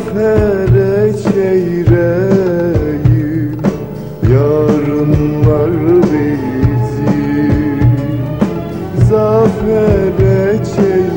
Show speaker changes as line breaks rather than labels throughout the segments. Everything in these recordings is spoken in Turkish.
zafere çeyreyim Yarınlar bizim Zafere çeyreyim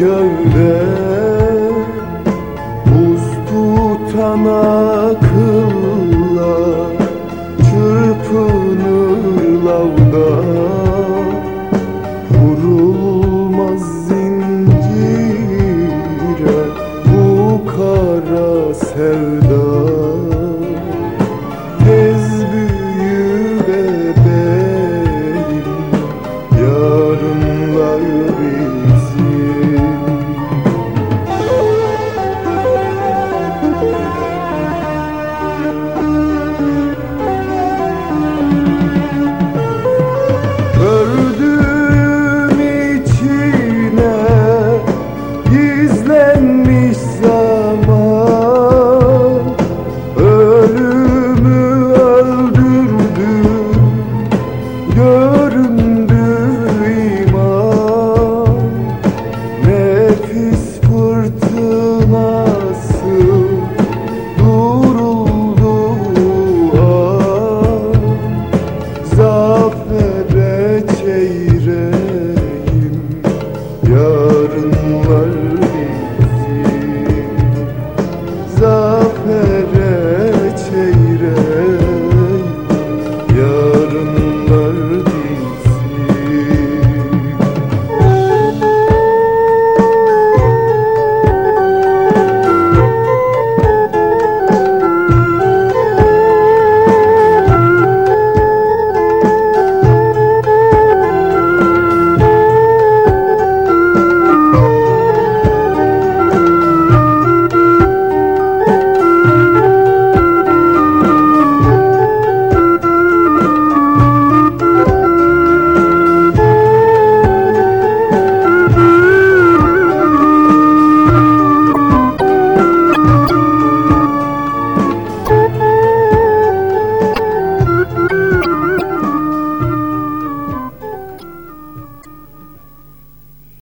gövde